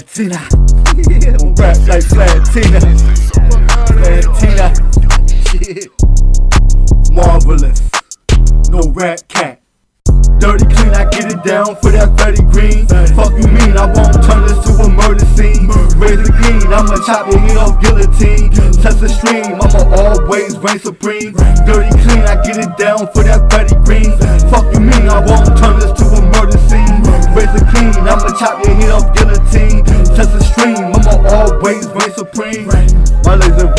Slantina. Rap like Slantina. Slantina. Marvelous. No rat cat. Dirty clean, I get it down for that 30 green. Fuck you mean, I won't turn this to a murder scene. Raise the green, I'ma chop your head off guillotine. Test the stream, I'ma always reign supreme. Dirty clean, I get it down for that 30 green. Fuck you mean, I won't turn this to a murder scene. Raise the clean, I'ma chop your head off guillotine.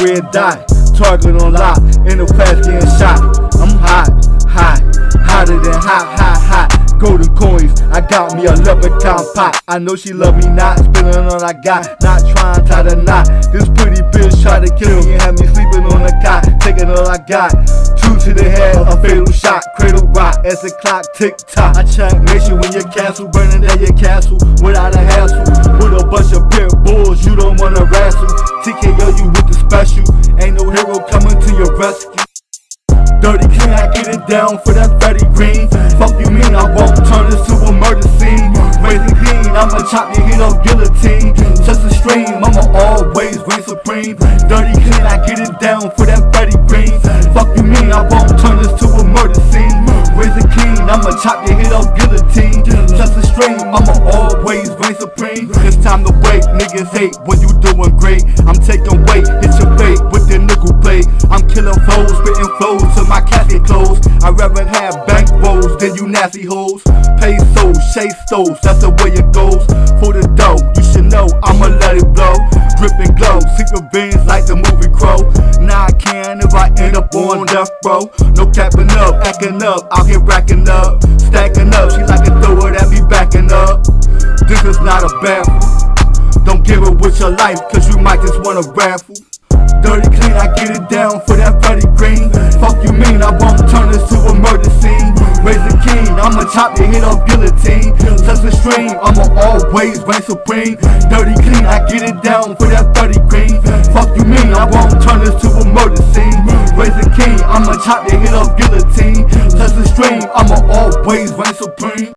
Red dot, target on lock, in the past getting shot. I'm hot, hot, hotter than hot, hot, hot. Golden coins, I got me a leprechaun pot. I know she love me not, spending all I got, not trying to tie the knot. This pretty bitch tried to kill me have me sleeping on the cot, taking all I got. Two to the head, a fatal shot, cradle rock as the clock tick tock. I checkmate you when your castle burning down your castle without rescue. Dirty clean, I get it down for that fatty green. Fuck you mean, I won't turn this to a murder scene. Raising clean, I'ma chop your head off guillotine. Just a stream, I'ma always reign supreme. Dirty clean, I get it down for that fatty green. Fuck you mean, I won't turn this to a murder scene. Raising clean, I'ma chop your head off guillotine. Just a stream, I'ma always reign supreme. It's time to wait, niggas hate when you doing great. I'm taking weight, hit your fate with the nickel plate. I'm killing foes, spitting flows till my casket close. I'd rather have bank rolls than you nasty hoes. Pesos, chase stoves, that's the way it goes. For the dough, you should know I'ma let it blow. Drip and glow, secret veins like the movie Crow. Now I can if I end up on death row. No capping up, acting up, out here racking up, stacking up. She like not a baffle. Don't give it with your life, cause you might just wanna raffle. Dirty clean, I get it down for that fatty green. Fuck you mean, I won't turn this to a murder scene. Raise the king, I'ma chop your head off guillotine. Touch the stream, I'ma always reign supreme. Dirty clean, I get it down for that 30 green. Fuck you mean, I won't turn this to a murder scene. Raise the king, I'ma chop your head off guillotine. Touch the stream, I'ma always reign supreme.